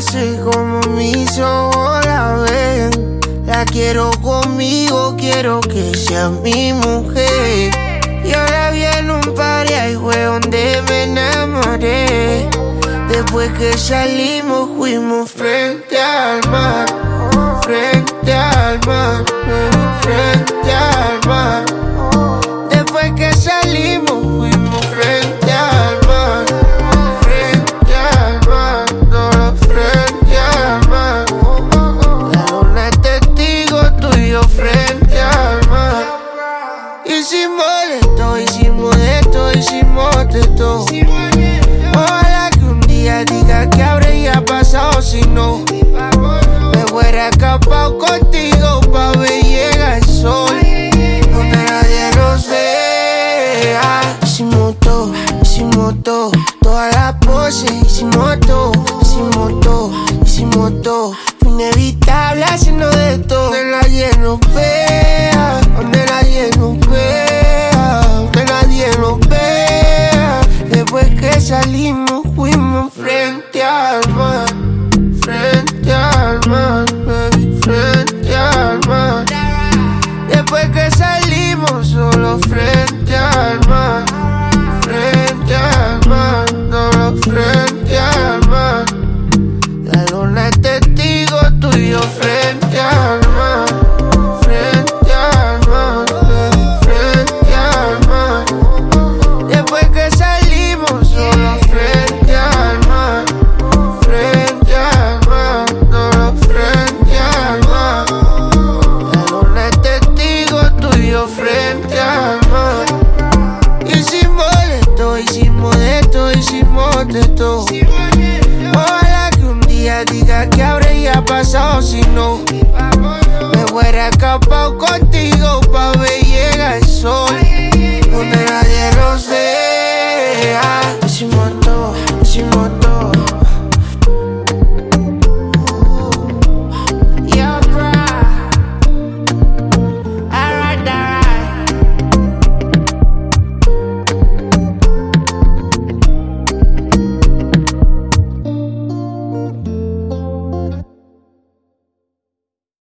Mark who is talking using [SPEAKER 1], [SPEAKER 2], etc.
[SPEAKER 1] hace como mis ojos la ven. La quiero conmigo, quiero que sea mi mujer. Y ahora viene un party ahí fue donde me enamoré. Después que salimos fuimos frente al mar, frente al mar, frente al mar. Después que salimos de. Ojalá que un día diga que habría pasado si no. Me hubiera escapado contigo pa' ver llega el sol. Donde nadie nos vea. Hicimos todo, hicimos todo. Todas las poses, hicimos todo, hicimos todo, hicimos todo. Fue inevitable haciendo de todo. Donde nadie nos vea, salimos, fuimos frente al mar, frente al mar, baby, frente al mar. Después que salimos, solo frente al mar, de todo. Ojalá que un día diga que habría pasado si no. Me hubiera escapado contigo